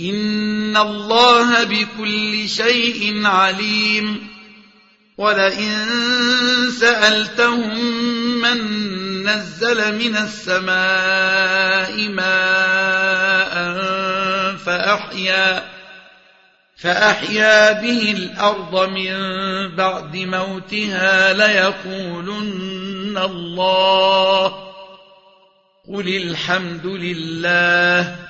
إن الله بكل شيء عليم ولئن سألتهم من نزل من السماء ماء فأحيا فأحيا به الأرض من بعد موتها ليقولن الله قل الحمد لله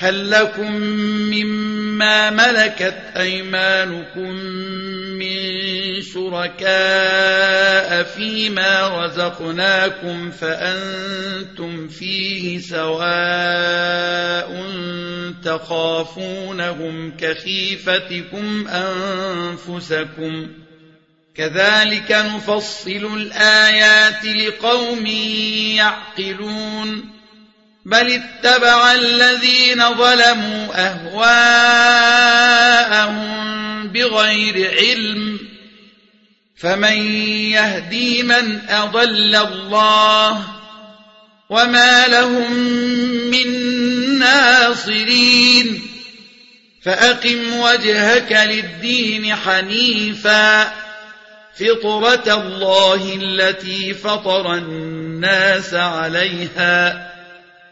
هل لكم مما ملكت أيمانكم من شركاء فيما رزقناكم فأنتم فيه سواء تخافونهم كخيفتكم أنفسكم كذلك نفصل الآيات لقوم يعقلون بل اتبع الذين ظلموا أهواءهم بغير علم فمن يهدي من أضل الله وما لهم من ناصرين فأقم وجهك للدين حنيفا فطرة الله التي فطر الناس عليها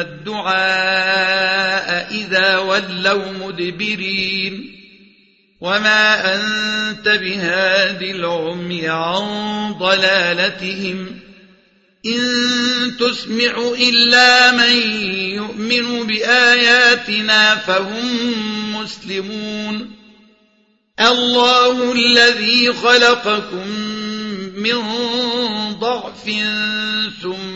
الدعاء إذا ولوا مدبرين وما أنت بهاد العمي عن ضلالتهم إن تسمع إلا من يؤمن بآياتنا فهم مسلمون الله الذي خلقكم من ضعف ثم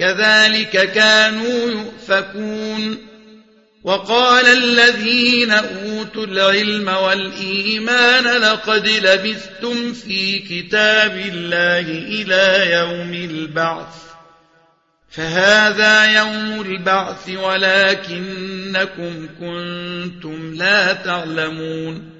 كذلك كانوا يؤفكون. وقال الذين أوتوا العلم والإيمان لقد لبثتم في كتاب الله إلى يوم البعث. فهذا يوم البعث ولكنكم كنتم لا تعلمون.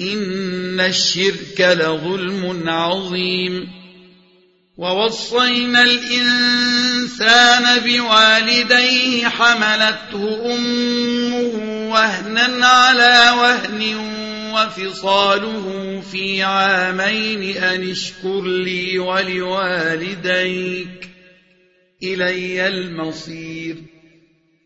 إن الشرك لظلم عظيم ووصينا الإنسان بوالديه حملته أمه وهنا على وهن وفصاله في عامين أن اشكر لي ولوالديك إلي المصير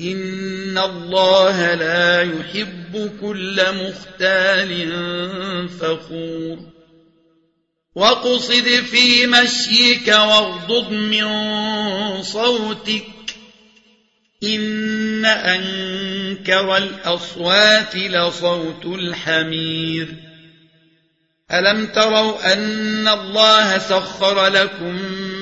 إن الله لا يحب كل مختال فخور وقصد في مشيك واغضض من صوتك إن أنكر الأصوات لصوت الحمير ألم تروا أن الله سخر لكم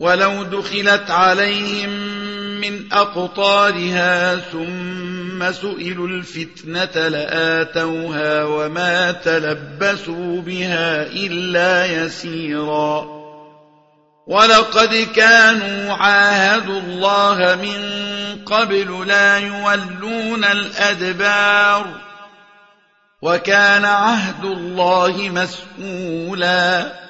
ولو دخلت عليهم من أقطارها ثم سئلوا الفتنة لآتوها وما تلبسوا بها إلا يسيرا. ولقد كانوا عاهدوا الله من قبل لا يولون الأدبار. وكان عهد الله مسؤولا.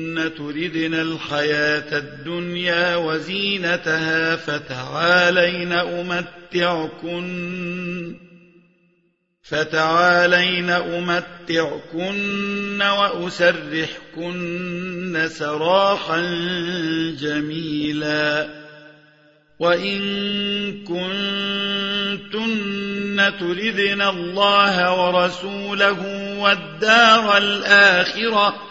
تردن الحياة الدنيا وزينتها فتعالين أمتعكن. فتعالين أمتعكن وأسرحكن سراحا جميلا. وإن كنتن تردن الله ورسوله والدار الآخرة